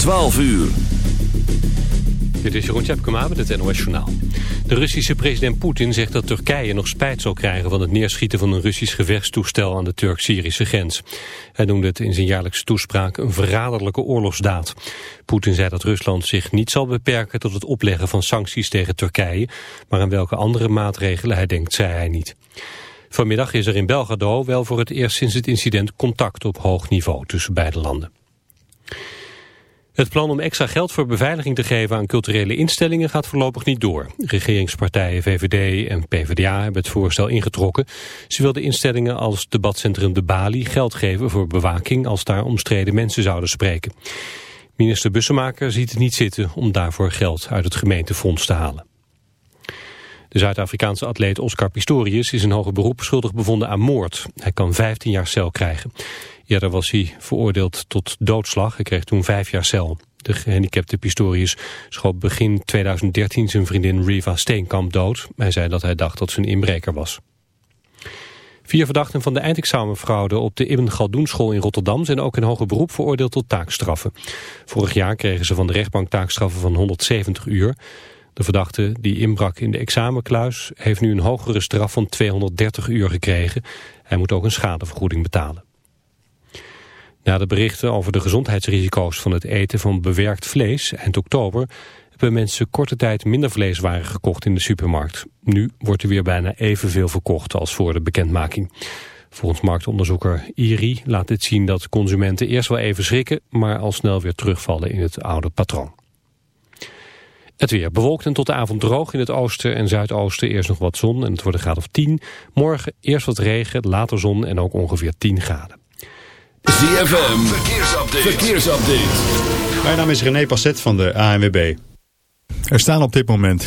12 uur. Dit is Jeroen Tjepkema met het NOS Journaal. De Russische president Poetin zegt dat Turkije nog spijt zal krijgen... van het neerschieten van een Russisch gevechtstoestel aan de Turk-Syrische grens. Hij noemde het in zijn jaarlijkse toespraak een verraderlijke oorlogsdaad. Poetin zei dat Rusland zich niet zal beperken tot het opleggen van sancties tegen Turkije... maar aan welke andere maatregelen hij denkt, zei hij niet. Vanmiddag is er in Belgrado wel voor het eerst sinds het incident contact op hoog niveau tussen beide landen. Het plan om extra geld voor beveiliging te geven aan culturele instellingen gaat voorlopig niet door. Regeringspartijen VVD en PvdA hebben het voorstel ingetrokken. Ze wilden instellingen als debatcentrum De Bali geld geven voor bewaking als daar omstreden mensen zouden spreken. Minister Bussemaker ziet het niet zitten om daarvoor geld uit het gemeentefonds te halen. De Zuid-Afrikaanse atleet Oscar Pistorius is in hoger beroep schuldig bevonden aan moord. Hij kan 15 jaar cel krijgen. Eerder was hij veroordeeld tot doodslag. Hij kreeg toen vijf jaar cel. De gehandicapte Pistorius schoot begin 2013 zijn vriendin Riva Steenkamp dood. Hij zei dat hij dacht dat ze een inbreker was. Vier verdachten van de eindexamenfraude op de Ibn Galdoen school in Rotterdam zijn ook in hoger beroep veroordeeld tot taakstraffen. Vorig jaar kregen ze van de rechtbank taakstraffen van 170 uur. De verdachte die inbrak in de examenkluis heeft nu een hogere straf van 230 uur gekregen. Hij moet ook een schadevergoeding betalen. Na de berichten over de gezondheidsrisico's van het eten van bewerkt vlees eind oktober hebben mensen korte tijd minder vleeswaren gekocht in de supermarkt. Nu wordt er weer bijna evenveel verkocht als voor de bekendmaking. Volgens marktonderzoeker IRI laat dit zien dat consumenten eerst wel even schrikken, maar al snel weer terugvallen in het oude patroon. Het weer bewolkt en tot de avond droog in het oosten en zuidoosten. Eerst nog wat zon en het wordt een graad of 10. Morgen eerst wat regen, later zon en ook ongeveer 10 graden. ZFM, verkeersupdate. verkeersupdate. Mijn naam is René Passet van de ANWB. Er staan op dit moment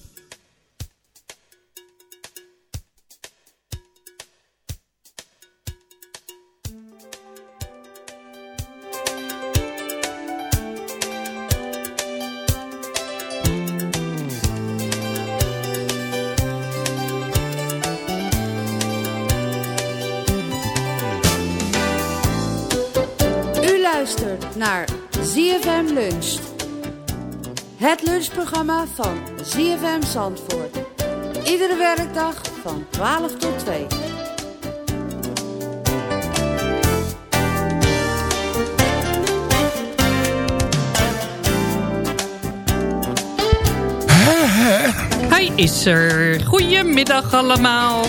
Lunchprogramma van ZFM Zandvoort. Iedere werkdag van 12 tot 2. Hij is er. Goedemiddag allemaal.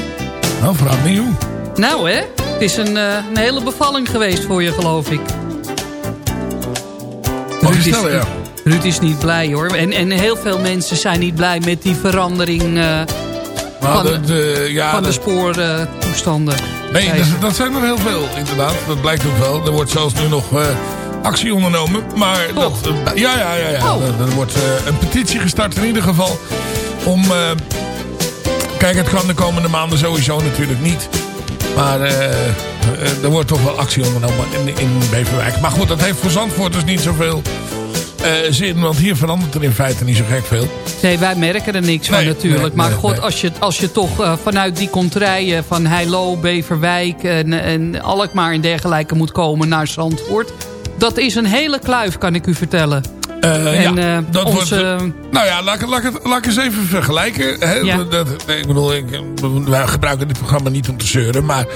Nou, vraag hoe. Nou hè, het is een, uh, een hele bevalling geweest voor je geloof ik. Ruud is, ja. Ruud is niet blij hoor. En, en heel veel mensen zijn niet blij met die verandering uh, van, de, de, ja, van de, spoortoestanden. nee, dat, dat, zijn er heel veel inderdaad. Dat blijkt ook wel. Er wordt zelfs nu nog... Uh, actie ondernomen. Maar dat, ja, ja, ja. ja. Oh. Er, wordt een petitie gestart in ieder geval. Om... kijk, het kan de komende maanden sowieso natuurlijk niet. Maar er wordt toch wel actie ondernomen in, in Beverwijk. Maar goed, dat heeft voor Zandvoort dus niet zoveel zin. Want hier verandert er in feite niet zo gek veel. Nee, wij merken er niks van natuurlijk. maar god, Als, je, als je toch uh, vanuit die contraien van Heilo, Beverwijk en, en Alkmaar en dergelijke moet komen naar Zandvoort. Dat is een hele kluif, kan ik u vertellen. Uh, en, ja, dat onze... wordt, nou ja, laat, laat, laat, laat ik eens even vergelijken. Hè? Ja. Dat, ik bedoel, ik, wij gebruiken dit programma niet om te zeuren. Maar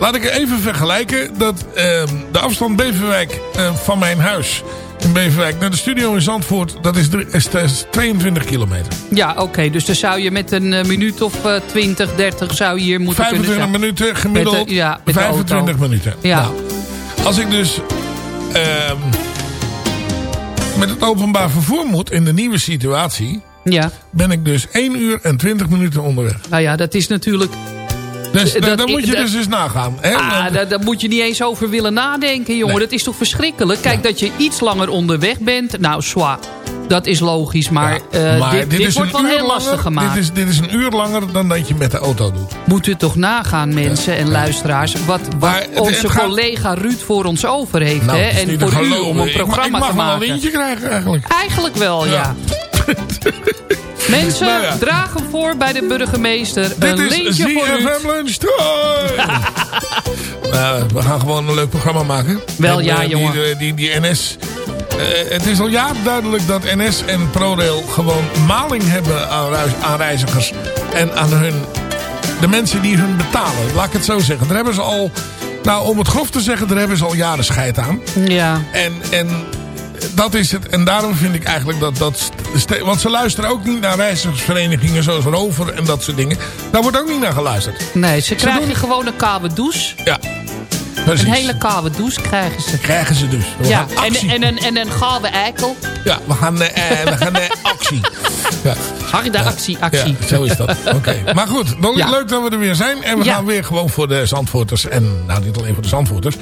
laat ik even vergelijken dat uh, de afstand Beverwijk van mijn huis in Beverwijk naar de studio in Zandvoort, dat is, is 22 kilometer. Ja, oké. dus dan zou je met een uh, minuut of uh, 20, 30 zou je hier moeten 25 kunnen... minuten gemiddeld. Met, uh, ja, 25 minuten. Ja. Nou, als ik dus ehm, met het openbaar vervoer moet in de nieuwe situatie... Ja. ben ik dus 1 uur en 20 minuten onderweg. Nou ja, dat is natuurlijk dus dat, moet je dus eens nagaan. Hè? Ah, daar, daar, moet je niet eens over willen nadenken, jongen. Dat is toch verschrikkelijk? Kijk, dat je iets langer onderweg bent. Nou, zwaar. Dat is logisch, maar, uh, dit, dit, dit wordt wel heel lastig gemaakt. Dit is, dit is een uur langer dan dat je met de auto doet. Moet u toch nagaan, mensen en luisteraars... wat, wat onze collega Ruud voor ons over heeft. Nou, hè? En voor u om een programma te maken. Ik mag wel een lintje krijgen eigenlijk. Eigenlijk wel, ja. Mensen, nou ja. draag hem voor bij de burgemeester. Dit een lintje voor u. Lunch nou, we gaan gewoon een leuk programma maken. Wel ja, uh, jongen. Die, die, die NS... Uh, het is al jaren duidelijk dat NS en ProRail gewoon maling hebben aan, aan reizigers. En aan hun, de mensen die hun betalen. Laat ik het zo zeggen. Daar hebben ze al... Nou, om het grof te zeggen, daar hebben ze al jaren scheid aan. Ja. En, en dat is het. En daarom vind ik eigenlijk dat... dat want ze luisteren ook niet naar reizigersverenigingen zoals Rover en dat soort dingen. Daar wordt ook niet naar geluisterd. Nee, ze krijgen gewoon een koude douche. Ja. Precies. Een hele koude douche krijgen ze. Krijgen ze dus. ja, en, en, een, en een gouden eikel. Ja, we gaan, uh, we gaan uh, actie. Ja. Harde actie, actie. Ja, zo is dat. Oké. Maar goed, ja. leuk dat we er weer zijn. En we gaan weer gewoon voor de Zandvoorters. En nou, niet alleen voor de Zandvoorters.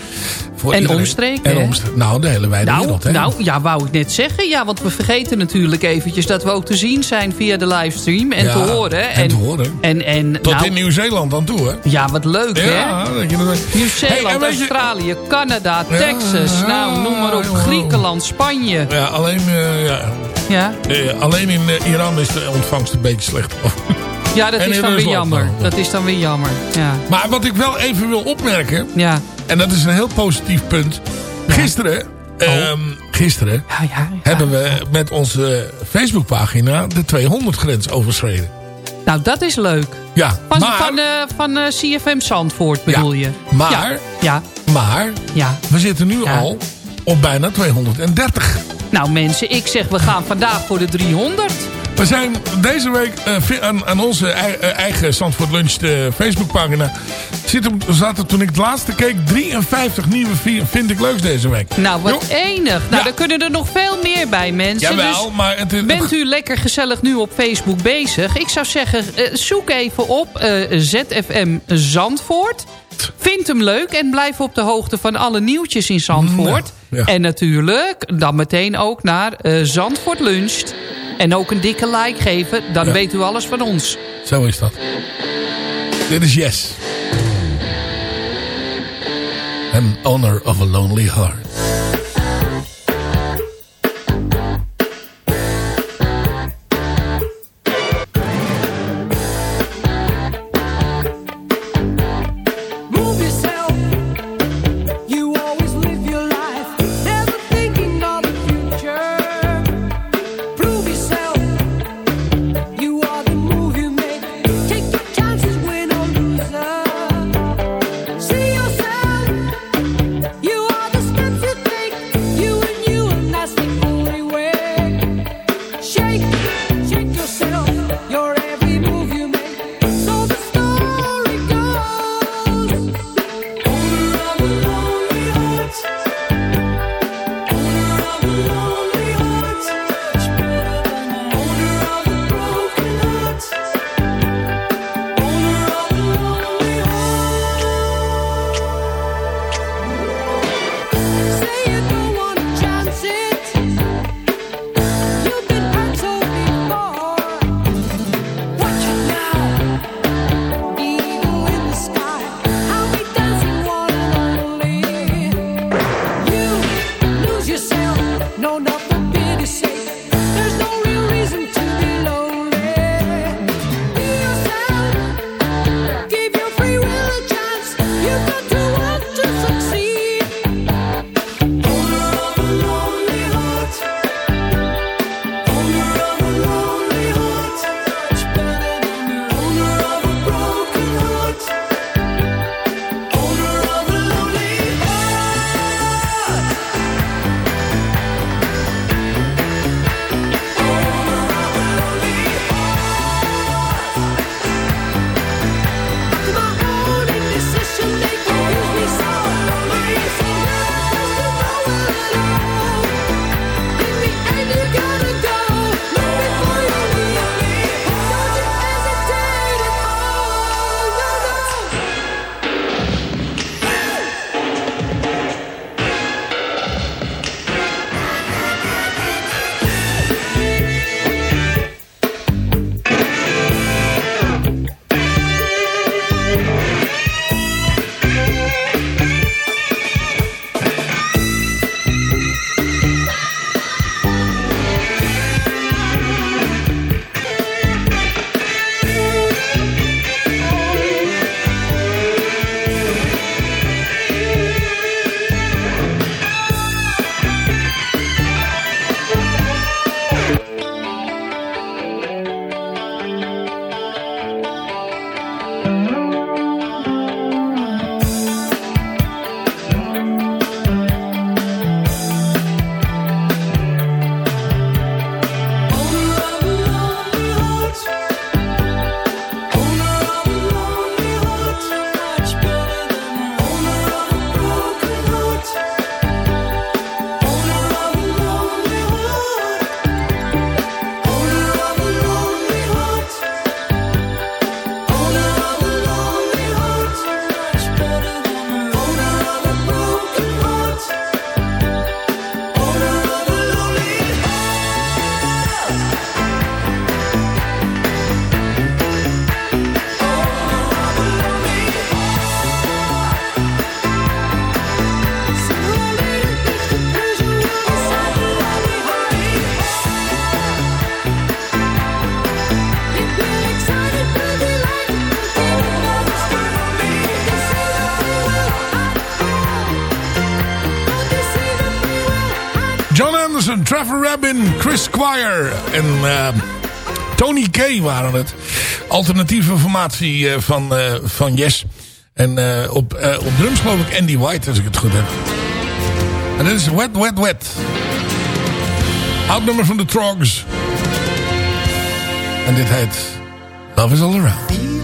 Voor en omstreken. En omstreken. Nou, de hele wijde nou, wereld. Hè? Nou, ja, wou ik net zeggen. Ja, want we vergeten natuurlijk eventjes dat we ook te zien zijn via de livestream. En te horen. En, en te horen. En, en, Tot nou, in Nieuw-Zeeland dan toe, hè? Ja, wat leuk, hè? Nieuw-Zeeland, hey, Australië, Canada, Texas. nou, noem maar op. Griekenland, Spanje. Ja, alleen... Uh, ja. Ja? Uh, alleen in uh, Iran is de ontvangst een beetje slecht. Ja, dat is dan weer jammer. Dat is dan weer jammer. Ja. Maar wat ik wel even wil opmerken. Ja. En dat is een heel positief punt. Gisteren, oh. um, gisteren ja, hebben we met onze Facebookpagina de 200 grens overschreden. Nou, dat is leuk. Ja, van, maar, van, uh, van uh, CFM Zandvoort bedoel je? Maar, ja. maar ja. we zitten nu al op bijna 230. Nou mensen, ik zeg we gaan vandaag voor de 300. We zijn deze week uh, aan, aan, onze eigen Zandvoort Lunch Facebookpagina... zaten toen ik het laatste keek 53 nieuwe vind ik leuks deze week. Nou, wat enig. Nou, ja. kunnen er nog veel meer bij, mensen. Jawel, dus maar... Het, bent u lekker gezellig nu op Facebook bezig? Ik zou zeggen, uh, zoek even op uh, ZFM Zandvoort... Vind hem leuk en blijf op de hoogte van alle nieuwtjes in Zandvoort. Ja, ja. En natuurlijk dan meteen ook naar uh, Zandvoort Luncht. En ook een dikke like geven, dan ja. weet u alles van ons. Zo is dat. Dit is Yes. An Honor of a Lonely Heart. En uh, Tony Kay waren het. Alternatieve formatie uh, van, uh, van Yes. En op, op drums geloof ik Andy White, als ik het goed heb. En dit is Wet, Wet, Wet. Oud nummer van de Trogs. En dit heet Love is All Around.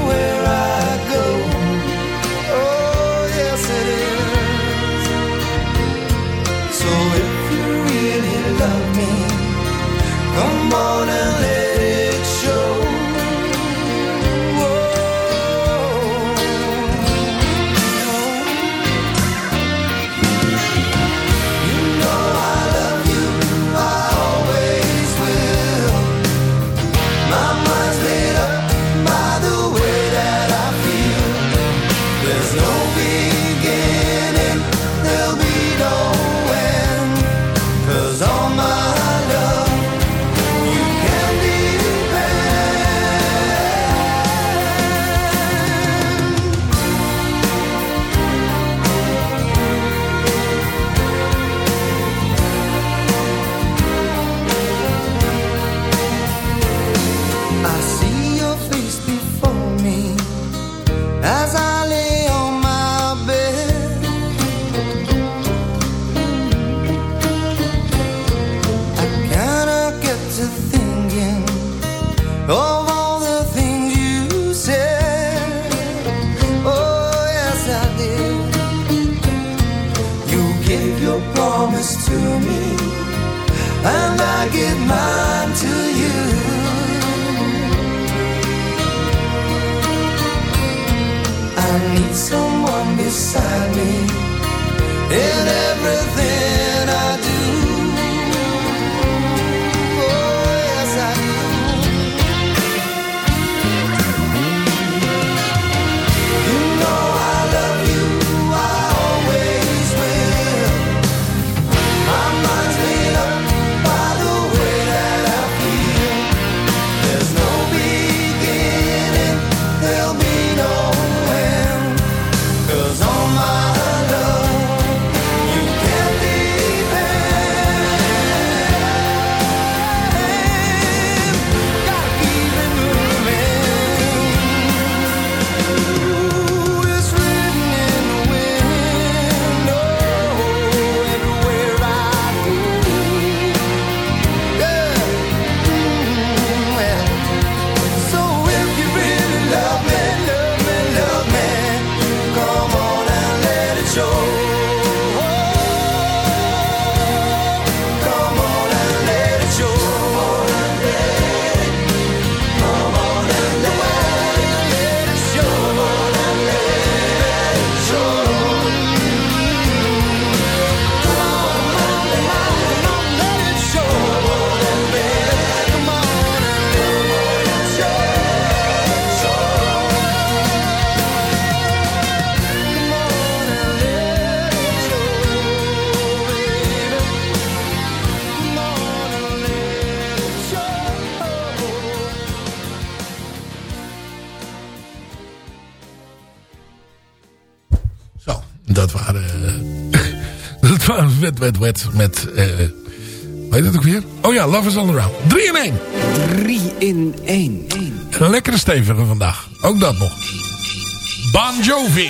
promise to me, and I give mine to you. I need someone beside me in everything I do. Wet, wet, wet met... Uh, weet het ook weer? Oh ja, Love is All Around. 3 in 1. 3 in 1. Een lekkere stevige vandaag. Ook dat nog. Bon Jovi.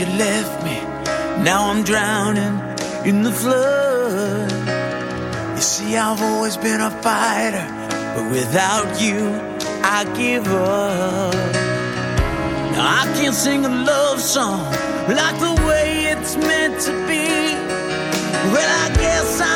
you left me. Now I'm drowning in the flood. You see, I've always been a fighter, but without you, I give up. Now I can't sing a love song like the way it's meant to be. Well, I guess I.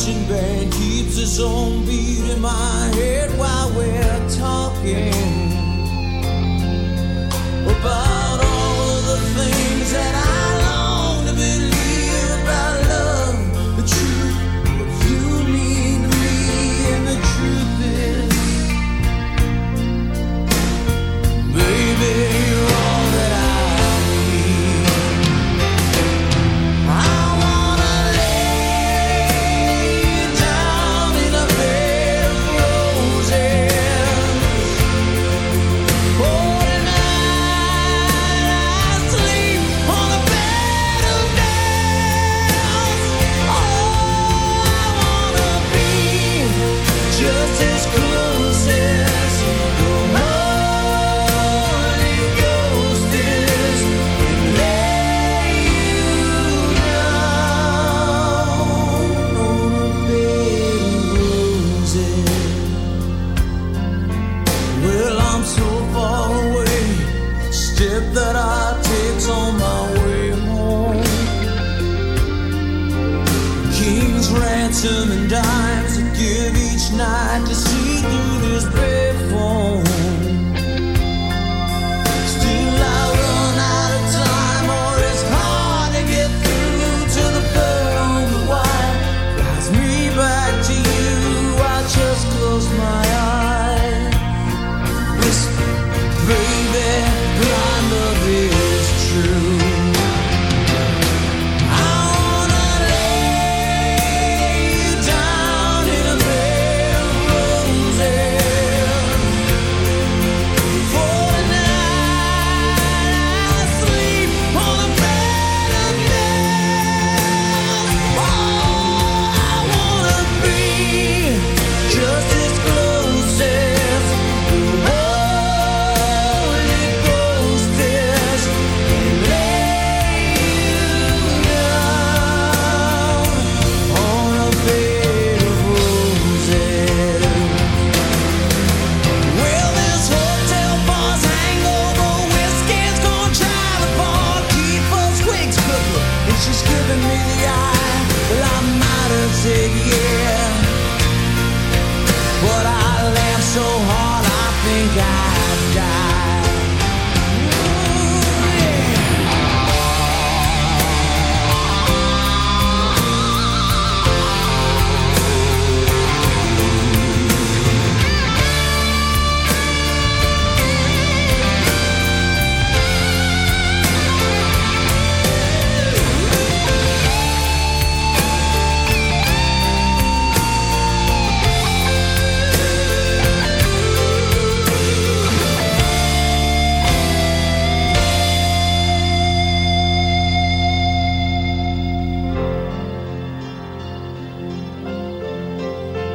marching band keeps its own beat in my head while we're talking about all of the things that I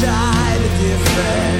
died a different.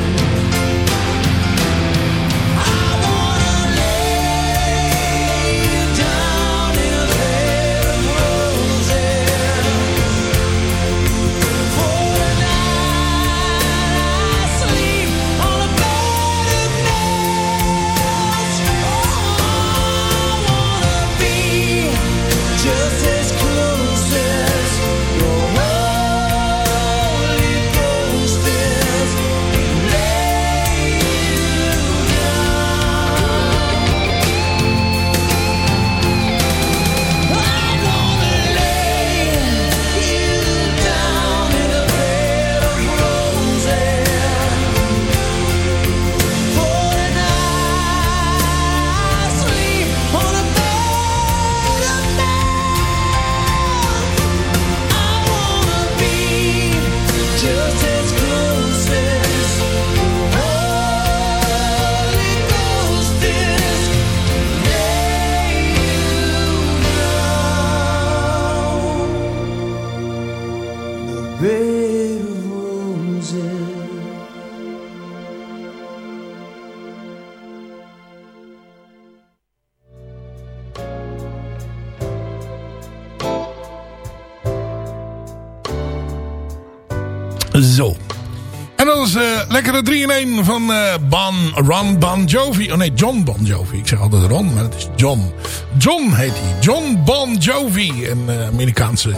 Eh lekkere 3 in 1 van eh Bon, Ron Bon Jovi. Oh nee, John Bon Jovi. Ik zeg altijd Ron, maar het is John. John heet hij. John Bon Jovi. Een eh, Amerikaanse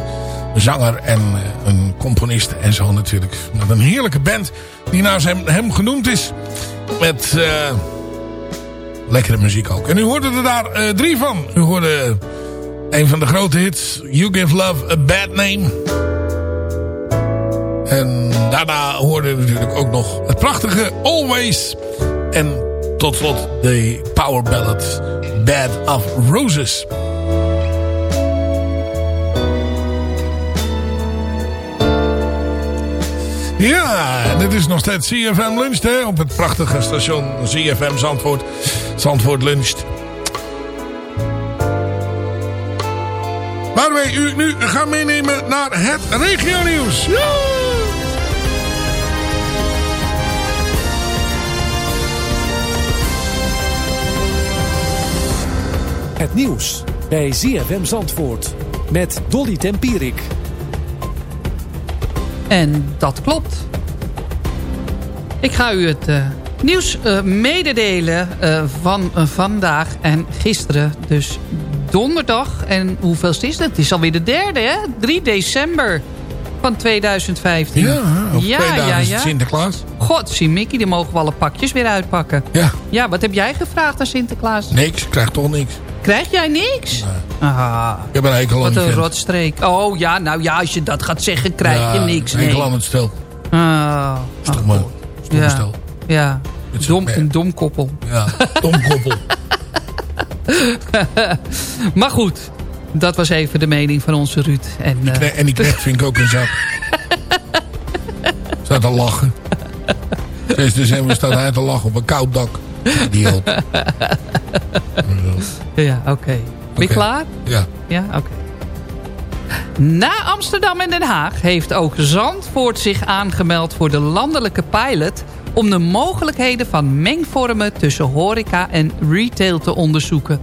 zanger en een componist en zo natuurlijk. Met een heerlijke band die naar hem, hem genoemd is. Met lekkere muziek ook. En u hoorde er daar drie van. U hoorde een van de grote hits. You Give Love a Bad Name. En daarna hoorden we natuurlijk ook nog het prachtige Always. En tot slot de power ballad Bed of Roses. Ja, dit is nog steeds CFM Lunch hè, op het prachtige station CFM Zandvoort. Zandvoort Luncht. Waar wij u nu gaan meenemen naar het regionieuws. Ja! Het nieuws bij ZFM Zandvoort met Dolly Tempierik. En dat klopt. Ik ga u het eh, nieuws eh, mededelen eh, van vandaag en gisteren. Dus donderdag. En hoeveel is het? Het is alweer de derde, hè? 3 december van 2015. Ja, op ja, twee dagen ja. Sinterklaas. God, zie Mickey, die mogen we alle pakjes weer uitpakken. Ja, Ja, wat heb jij gevraagd aan Sinterklaas? niks. Ik krijg toch niks. Krijg jij niks? Ah, Ik heb een hekel aan wat die een rotstreek. Oh ja, nou ja, als je dat gaat zeggen, krijg Ja, je niks. een hekel aan het stel. Ah, Stomme, stomme ja. stel. Dom, een dom koppel. Ja, domkoppel. Maar goed, dat was even de mening van onze Ruud. En, eh, Nee, en die knecht vind ik ook een zak. Staat te lachen. 6 december staat hij te lachen op een koud dak. Idioot. ja, oké. Ben je klaar? Ja. Ja, oké. Na Amsterdam en Den Haag heeft ook Zandvoort zich aangemeld voor de landelijke pilot... om de mogelijkheden van mengvormen tussen horeca en retail te onderzoeken.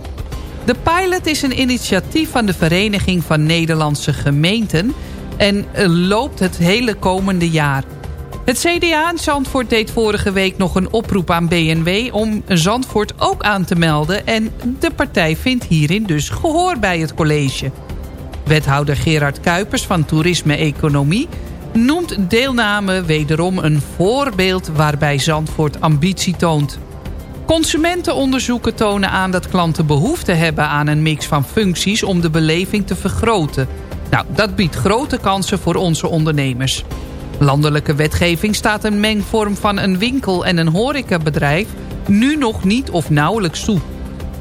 De pilot is een initiatief van de Vereniging van Nederlandse Gemeenten... en loopt het hele komende jaar. Het CDA in Zandvoort deed vorige week nog een oproep aan BNW... om Zandvoort ook aan te melden... en de partij vindt hierin dus gehoor bij het college. Wethouder Gerard Kuipers van Toerisme Economie... noemt deelname wederom een voorbeeld waarbij Zandvoort ambitie toont. Consumentenonderzoeken tonen aan dat klanten behoefte hebben aan een mix van functies om de beleving te vergroten. Nou, dat biedt grote kansen voor onze ondernemers. Landelijke wetgeving staat een mengvorm van een winkel en een horecabedrijf nu nog niet of nauwelijks toe.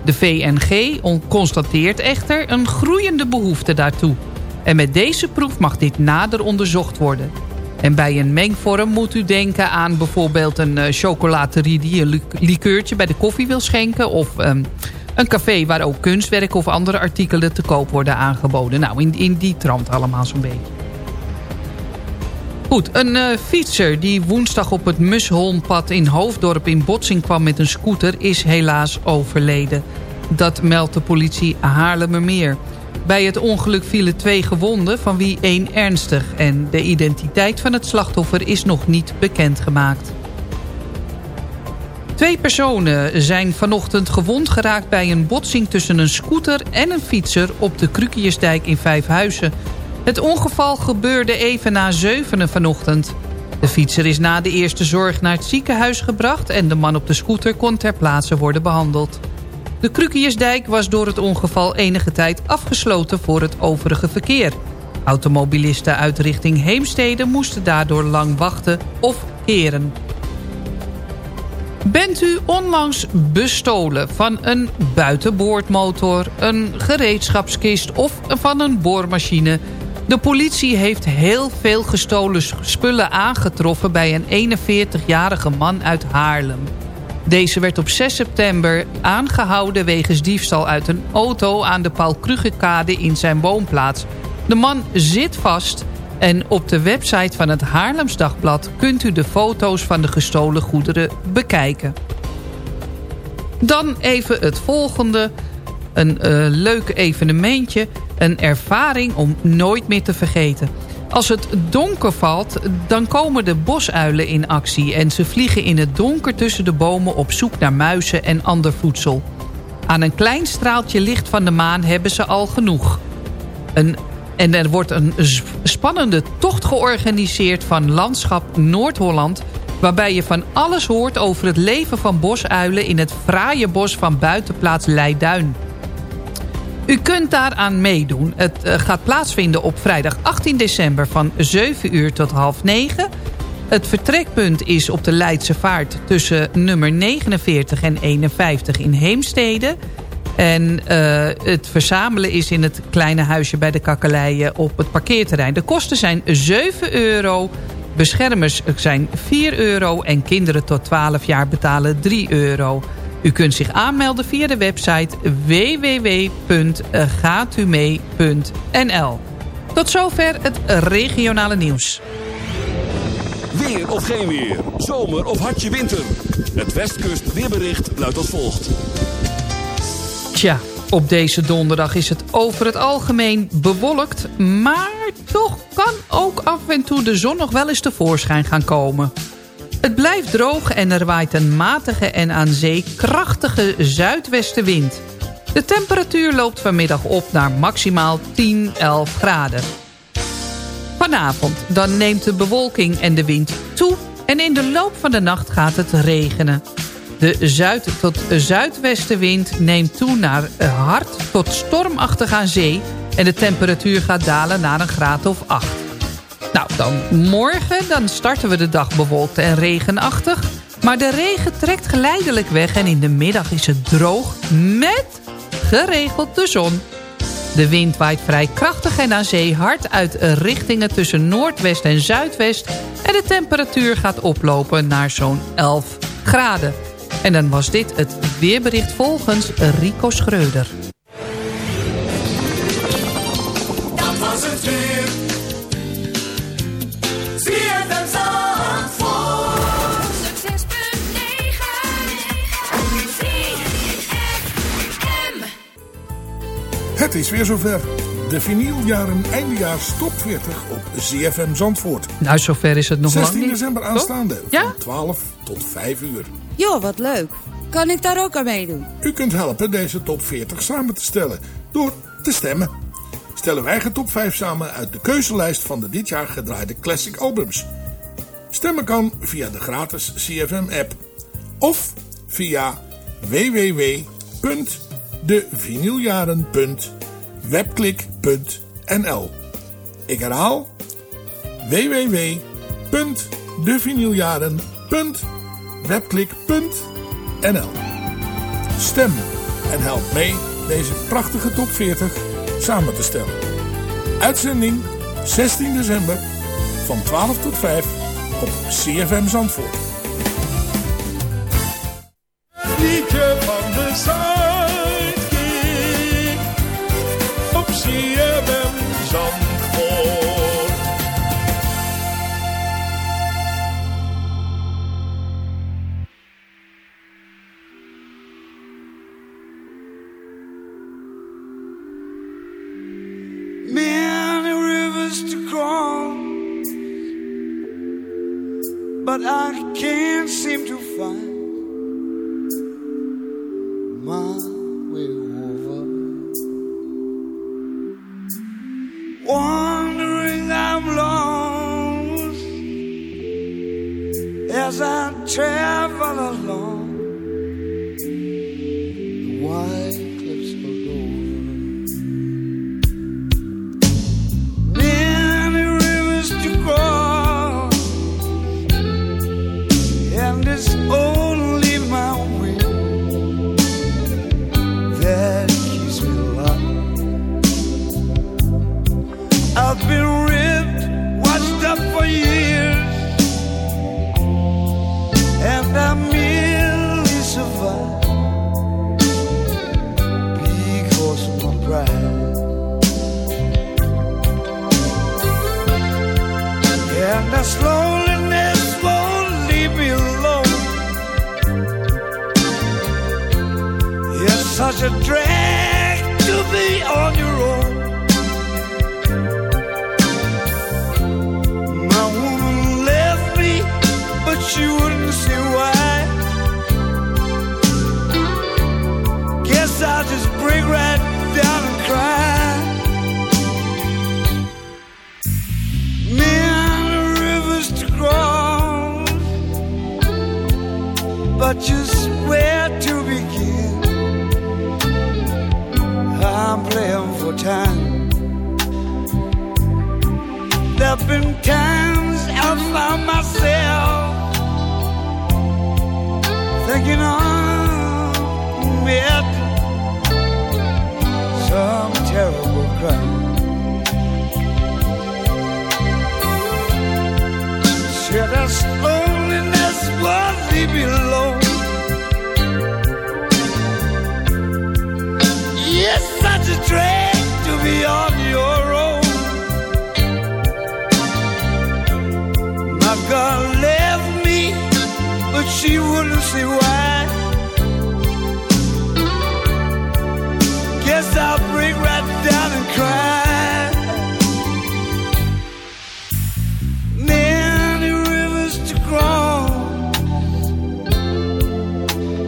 De VNG on- constateert echter een groeiende behoefte daartoe. En met deze proef mag dit nader onderzocht worden. En bij een mengvorm moet u denken aan bijvoorbeeld een uh, chocolaterie... die een likeurtje bij de koffie wil schenken... of um, een café waar ook kunstwerken of andere artikelen te koop worden aangeboden. Nou, in, in die trant allemaal zo'n beetje. Goed, een uh, fietser die woensdag op het Musholmpad in Hoofddorp in botsing kwam met een scooter... is helaas overleden. Dat meldt de politie Haarlemmermeer. Bij het ongeluk vielen twee gewonden, van wie één ernstig. En de identiteit van het slachtoffer is nog niet bekendgemaakt. Twee personen zijn vanochtend gewond geraakt bij een botsing tussen een scooter en een fietser op de Krukiersdijk in Vijfhuizen. Het ongeval gebeurde even na zevenen vanochtend. De fietser is na de eerste zorg naar het ziekenhuis gebracht... en de man op de scooter kon ter plaatse worden behandeld. De Krukiersdijk was door het ongeval enige tijd afgesloten voor het overige verkeer. Automobilisten uit richting Heemstede moesten daardoor lang wachten of keren. Bent u onlangs bestolen van een buitenboordmotor, een gereedschapskist of van een boormachine... De politie heeft heel veel gestolen spullen aangetroffen bij een 41-jarige man uit Haarlem. Deze werd op 6 september aangehouden wegens diefstal uit een auto aan de Paul Krugekade in zijn woonplaats. De man zit vast en op de website van het Haarlems Dagblad kunt u de foto's van de gestolen goederen bekijken. Dan even het volgende. Een uh, leuk evenementje. Een ervaring om nooit meer te vergeten. Als het donker valt, dan komen de bosuilen in actie... en ze vliegen in het donker tussen de bomen op zoek naar muizen en ander voedsel. Aan een klein straaltje licht van de maan hebben ze al genoeg. Een, en er wordt een spannende tocht georganiseerd van Landschap Noord-Holland... waarbij je van alles hoort over het leven van bosuilen... in het fraaie bos van buitenplaats Leiduin... U kunt daaraan meedoen. Het uh, gaat plaatsvinden op vrijdag 18 december van 7 uur tot half 9. Het vertrekpunt is op de Leidse Vaart tussen nummer 49 en 51 in Heemstede. En uh, het verzamelen is in het kleine huisje bij de kakkeleien op het parkeerterrein. De kosten zijn 7 euro. Beschermers zijn 4 euro en kinderen tot 12 jaar betalen 3 euro. U kunt zich aanmelden via de website www.gaatumee.nl. Tot zover het regionale nieuws. Weer of geen weer, zomer of hartje winter. Het Westkust weerbericht luidt als volgt. Tja, op deze donderdag is het over het algemeen bewolkt... maar toch kan ook af en toe de zon nog wel eens tevoorschijn gaan komen... Het blijft droog en er waait een matige en aan zee krachtige zuidwestenwind. De temperatuur loopt vanmiddag op naar maximaal 10, 11 graden. Vanavond dan neemt de bewolking en de wind toe... en in de loop van de nacht gaat het regenen. De zuid- tot zuidwestenwind neemt toe naar hard tot stormachtig aan zee... en de temperatuur gaat dalen naar een graad of 8. Nou, dan morgen dan starten we de dag bewolkt en regenachtig. Maar de regen trekt geleidelijk weg en in de middag is het droog met geregeld de zon. De wind waait vrij krachtig en aan zee hard uit richtingen tussen noordwest en zuidwest. En de temperatuur gaat oplopen naar zo'n 11 graden. En dan was dit het weerbericht volgens Rico Schreuder. Het is weer zover. De vinyljaren eindejaars top 40 op ZFM Zandvoort. Nou, zover is het nog 16 lang niet. december aanstaande Ja? van 12 tot 5 uur. Joh, wat leuk. Kan ik daar ook aan meedoen? U kunt helpen deze top 40 samen te stellen door te stemmen. Stellen wij eigen top 5 samen uit de keuzelijst van de dit jaar gedraaide classic albums. Stemmen kan via de gratis CFM app of via www.devinyljaren.webklik.nl Ik herhaal www.devinyljaren.webklik.nl Stem en help mee deze prachtige top 40 samen te stellen. Uitzending 16 december van 12 tot 5 op CFM Zandvoort.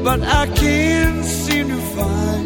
But I can't seem to find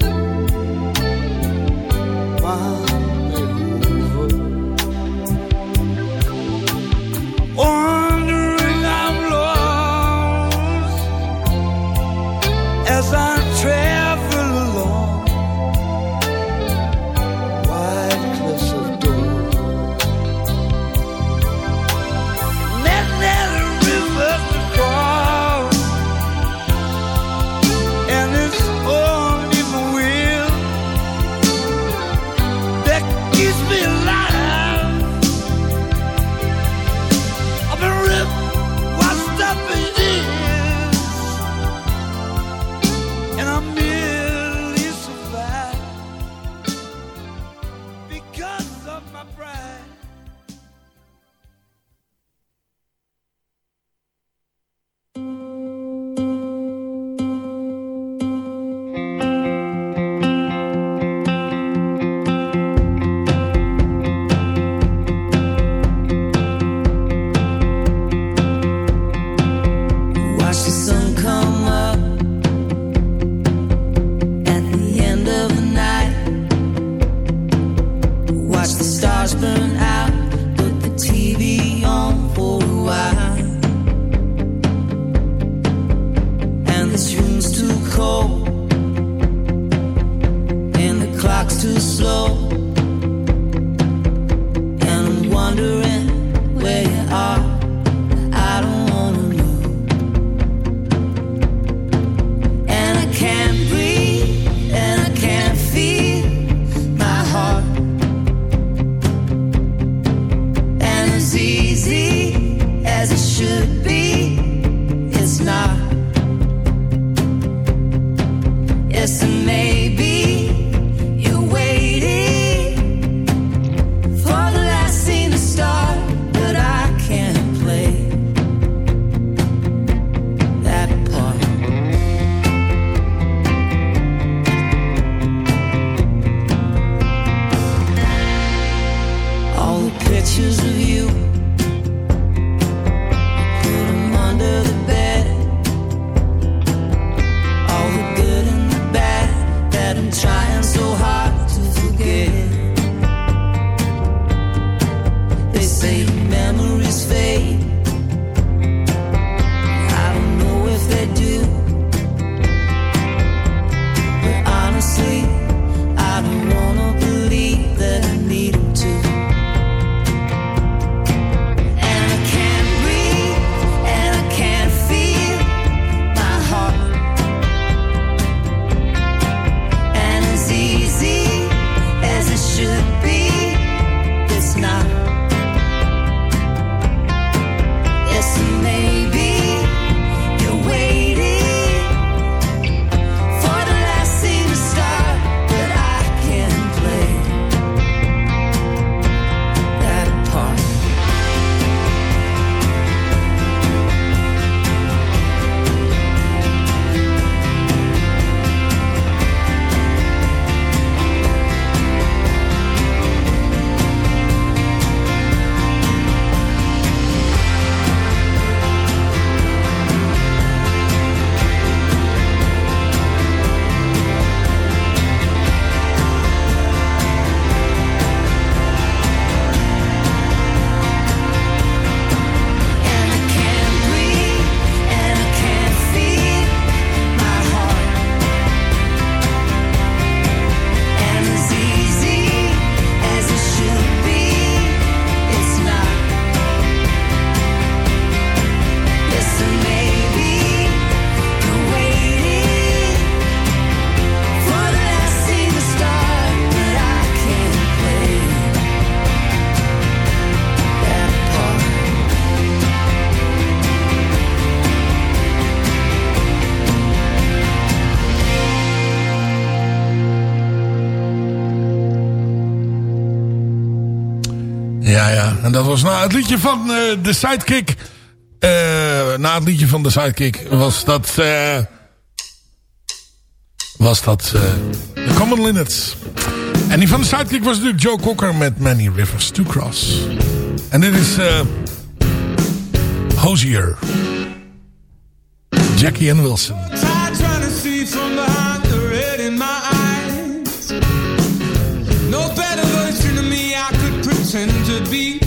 En dat was na het liedje van eh, de Sidekick. Eh, na het liedje van de Sidekick was dat... Uh, was dat The Common Linnets. En die van de Sidekick was natuurlijk Joe Cocker met Many Rivers to Cross. En dit is... Hozier. Jackie and Wilson. pretend to be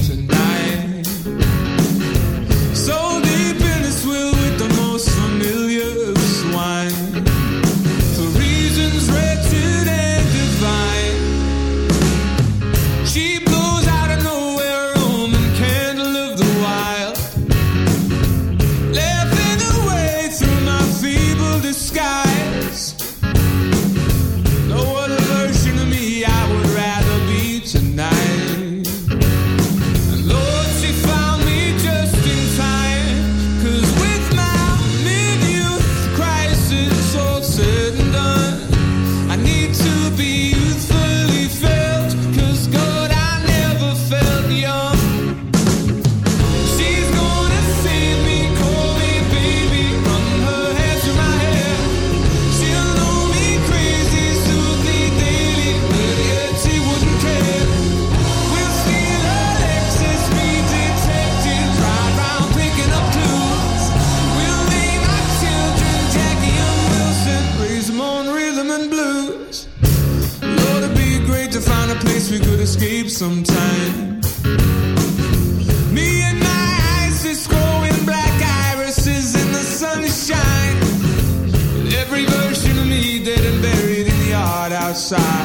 escape sometime. Me and my ISIS growing black irises in the sunshine. Every version of me dead and buried in the yard outside.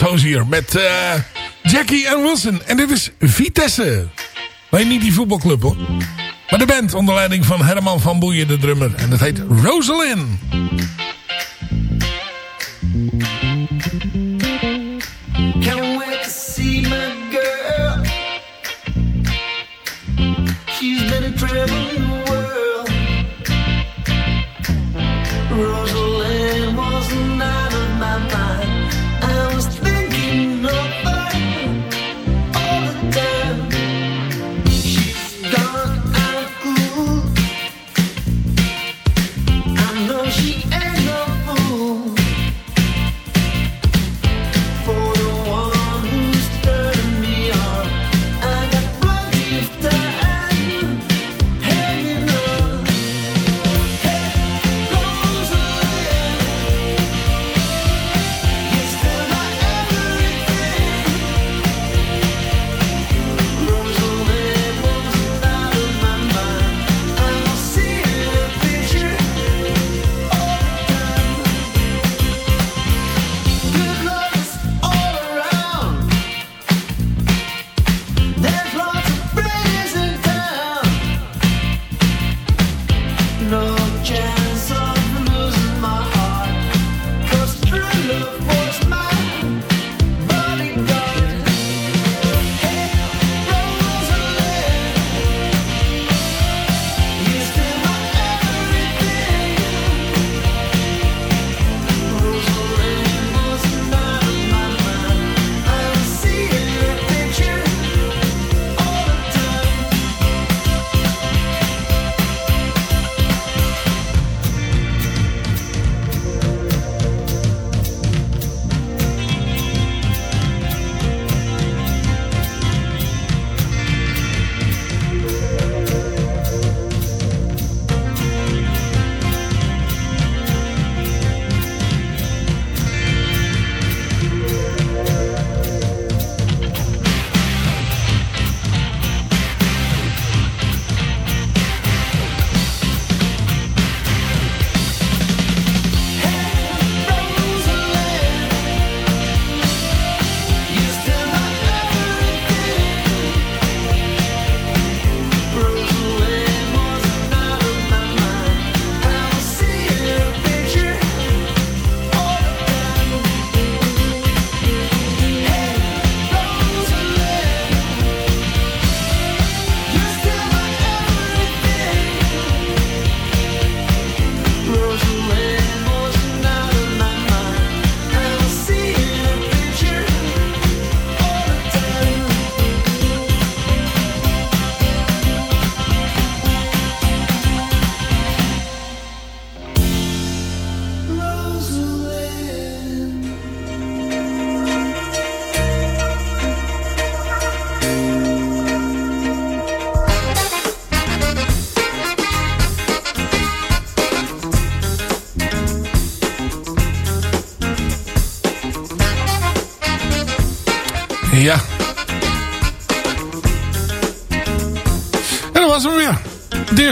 Fransoos hier. Met eh, Jackie en Wilson. En dit is Vitesse. Nee, niet die voetbalclub hoor. Maar de band onder leiding van Herman van Boeien, de drummer. En dat heet Rosalind.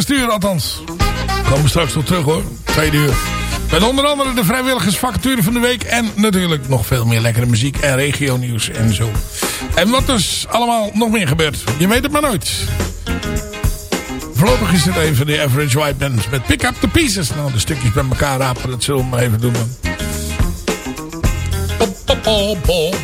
eerste uur althans. Komen straks nog terug hoor. Twee uur. Met onder andere de vrijwilligersfactuur van de week. En natuurlijk nog veel meer lekkere muziek en regionieuws en zo. En wat dus allemaal nog meer gebeurt. Je weet het maar nooit. Voorlopig is het even van de Average White Bands met Pick Up The Pieces. Nou, de stukjes bij elkaar rapen, dat zullen we maar even doen. Pop, pop, pop,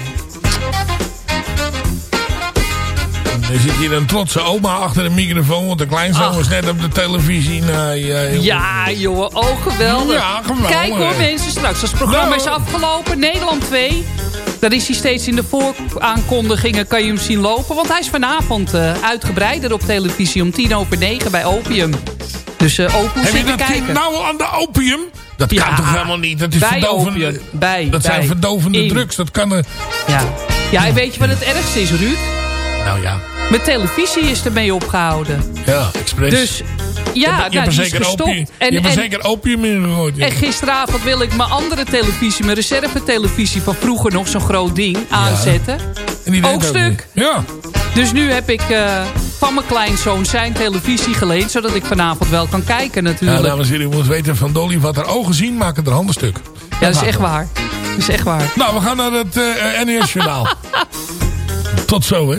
Er zit hier een trotse oma achter de microfoon, want de kleinzoon Ach. is net op de televisie. Ja, joh. Ja, joh. Oh, geweldig. Ja, geweldig. Kijk hoor, mensen. Straks als het programma is Nou. afgelopen. Nederland 2. Dan is hij steeds in de vooraankondigingen. Kan je hem zien lopen. Want hij is vanavond eh, uitgebreider op televisie. Om tien over negen bij Opium. Dus eh Opium Heb je zitten dat kijken. nou aan de opium? Dat Ja, kan toch helemaal niet? Dat is bij verdovende, opium. Bij, dat zijn verdovende In. drugs. Dat kan er... Ja. ja, en weet je wat het ergste is, Ruud? Nou ja, Met televisie is ermee opgehouden. ja, expres. Dus ja, je hebt nou, die is gestopt. opium, je hebt er zeker opium in gegooid. ja. En gisteravond wil ik mijn andere televisie, mijn reservetelevisie van vroeger nog zo'n groot ding aanzetten. En deed ook stuk. Ja. Dus nu heb ik eh, van mijn kleinzoon zijn televisie geleend, zodat ik vanavond wel kan kijken Ja, natuurlijk. Ja, dames en heren, u moet weten van Dolly, wat haar ogen zien, maken er handen stuk. dat is echt waar. Dat is echt waar. Nou, we gaan naar het eh NES Journaal. Tot zo, hè.